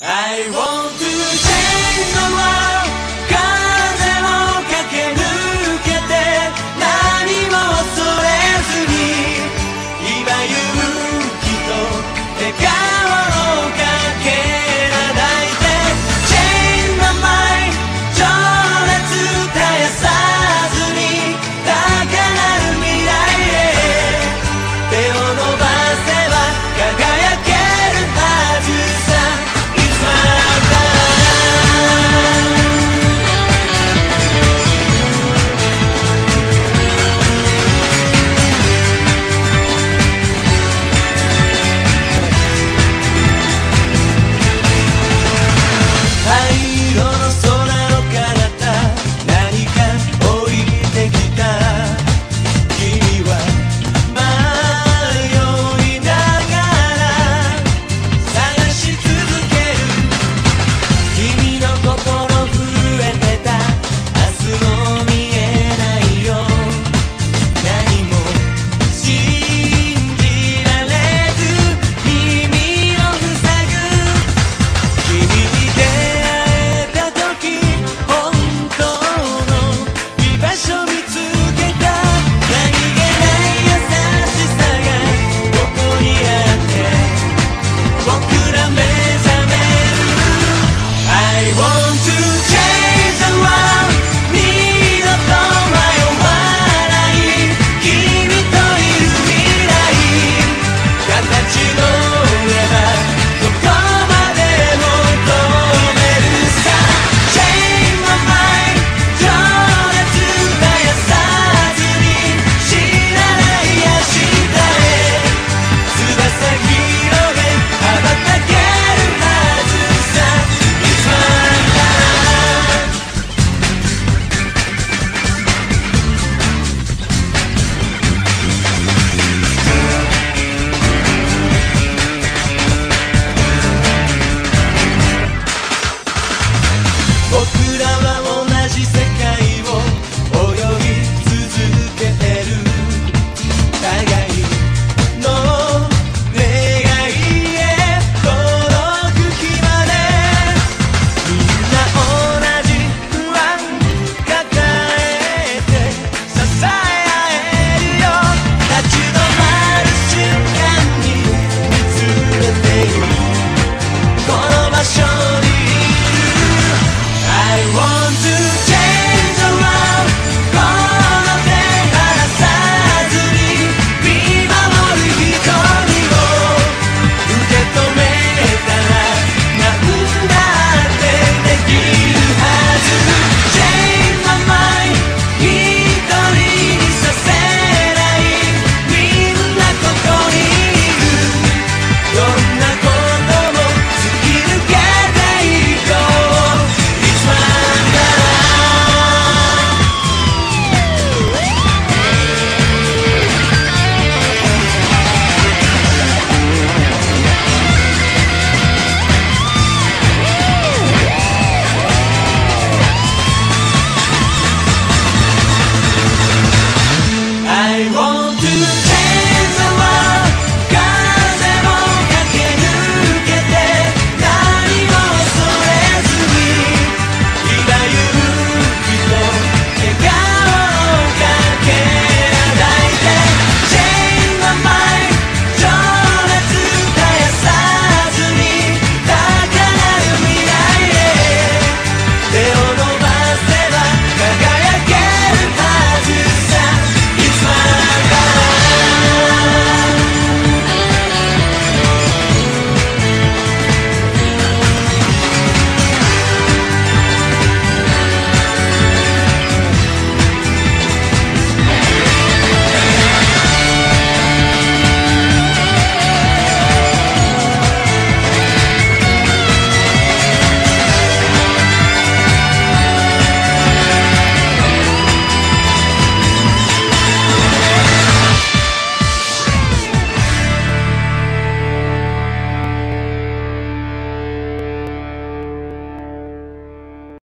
I want to change the world